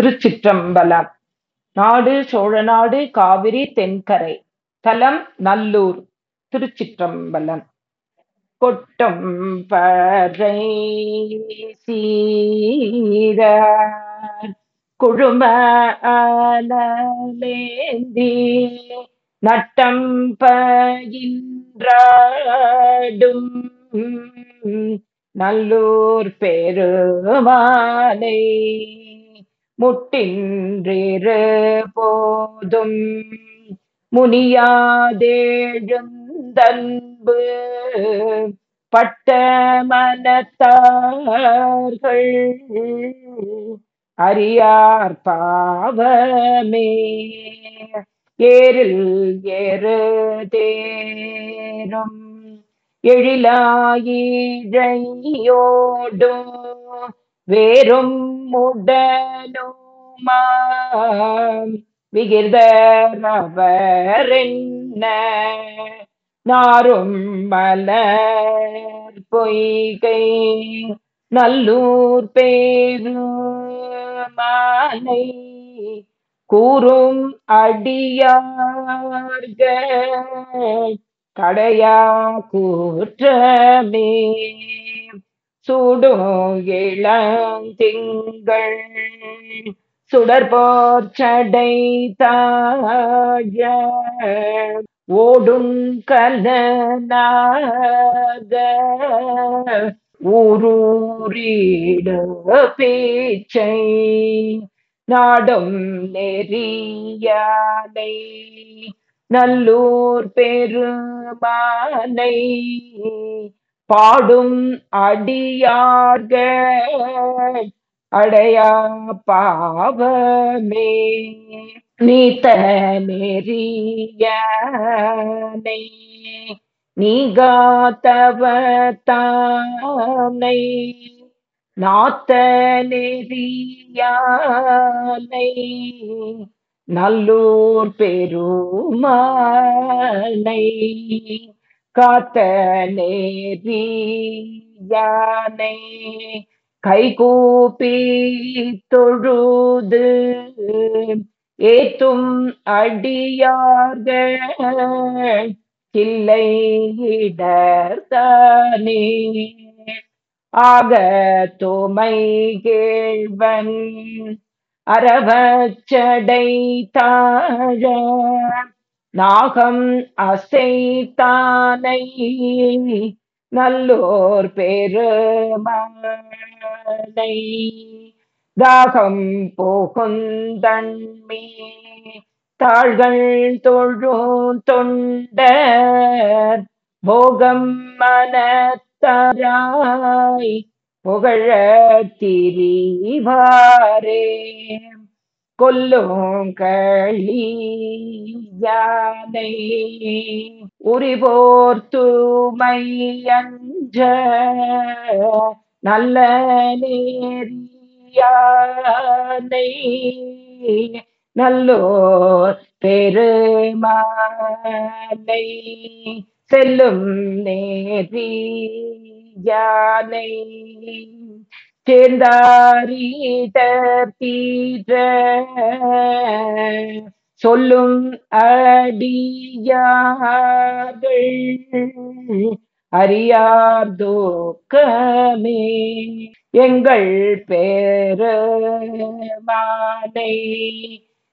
திருச்சிற்றம்பலம். நாடு சோழநாடு காவிரி தென்கரை தலம் நல்லூர் திருச்சிற்றம்பலம். கொட்டம் பறை சீர குழும அனலேந்தி நட்டம் பயின்றாடும் நல்லூர் பெருமானை முட்டின்றிரு போதும். முனியாதேழுந்தன்பு பட்ட மனத்தார்கள். அறியார் பாவமே ஏரில் ஏறு தேரும் எழிலாயிழையோடும் வேறும் உடலுமாம். விகிர்தரவரென்ன நாரும் மலர் பொய்கை. நல்லூர் பேருமானை கூறும் அடியார்கள். கடையா கூற்றமே. சூடும் இளந்திங்கள் சுடற்போர்ச்சடை தாழ ஓடும் கலனாக. ஊரூரிட பேச்சை நாடும் நெறியானை. நல்லூர் பெருமானை. பாடும் அடியார்க அடையா பாவமே நீத்த நெறியானை நீகாத்தவத்தானை நாத்த நெறியானை நல்லூர் பெருமானை காத்த நேரியானை கைகூப்பி தொழுது. ஏத்தும் அடியார்கள் கிள்ளையிடர்தானே ஆக தோமை கேழ்வன் அரவச்சடை தாழ நாகம் அசைத்தானை நல்லோர் பெருமானை. தாகம் போகுந்தன்மே தாள்கள் தொழும் தொண்டர். போகம் மனத்தராய் புகழ திரிவாரே. கொல்லும் களி யானை உரிபோர் தூமை நல்ல நேரியானை. நல்லோர் பெருமானை செல்லும் நேரியானை. சேர்ந்தாரீட்டர் தீர. சொல்லும் அடியார்கள் அறியார் தூக்கமே. எங்கள் பேரமானை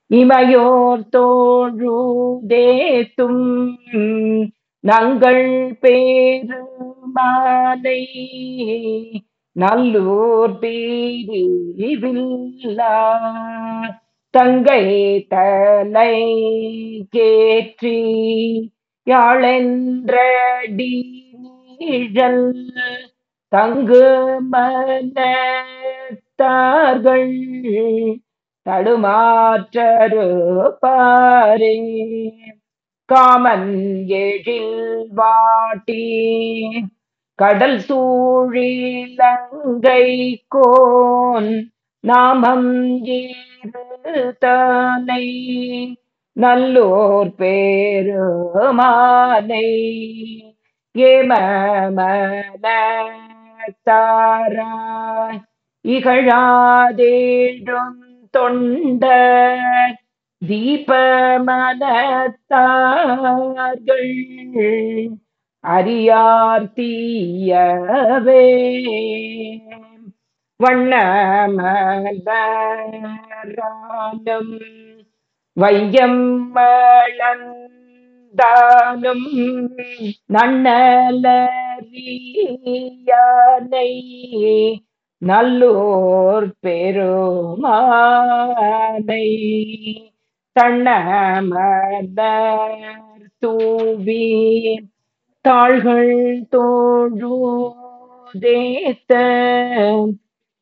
இமையோர் தோழுதேத்தும் நங்கள் பேருமானை நல்லூர் பீதிவில்லா தங்கை தலை கேற்றி யாழென்றடி நீழல். தங்கு மனத்தார்கள் தடுமாற்றரு பாரே. காமன் எழில் வாட்டி கடல் சூழிலங்கை கோன் நாமம் தானை நல்லோர் பேருமானை ஏமமனத்தாராய் இகழாதேழும் தொண்ட தீபமனத்தார்கள் அறியார் தீயவே. வண்ணமலராலும் வையம் மளந்தாலும் நன்னலரியானை நல்லோர் பெருமானை தன்னமலர் தூவி தாள்கள் தோழுதேத்த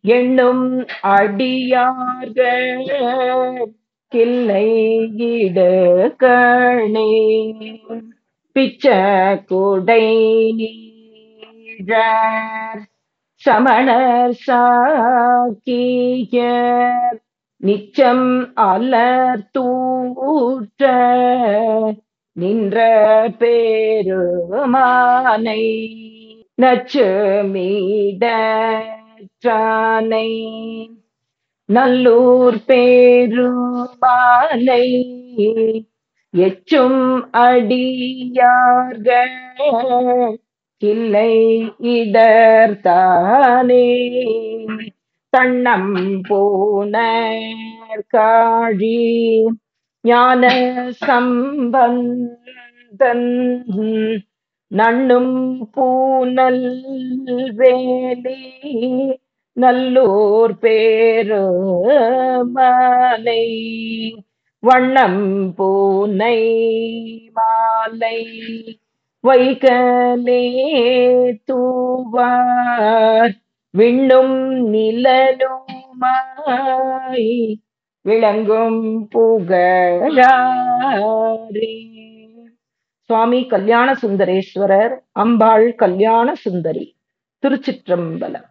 எண்ணும் அடியார்கள். கிள்ளை கணே பிச்ச குடை நீழர். சமணர் சாக்கிய நிச்சம் அலர் தூற்ற. நின்ற பேருமானை நச்சு மீடானை நல்லூர் பேருமானை எச்சும் அடியார்கள். இல்லை இடர்தானே தன்னம் போனர் காழி ஞான சம்பந்தன் நண்ணும் பூனல் வேலி நல்லூர் பேரு மாலை வண்ணம் பூனை மாலை வைகலே தூவார் விண்ணும் நிலனுமாய் விளங்கும் புகழாரே. சுவாமி கல்யாண சுந்தரேஸ்வரர் அம்பாள் கல்யாண சுந்தரி திருச்சிற்றம்பலம்.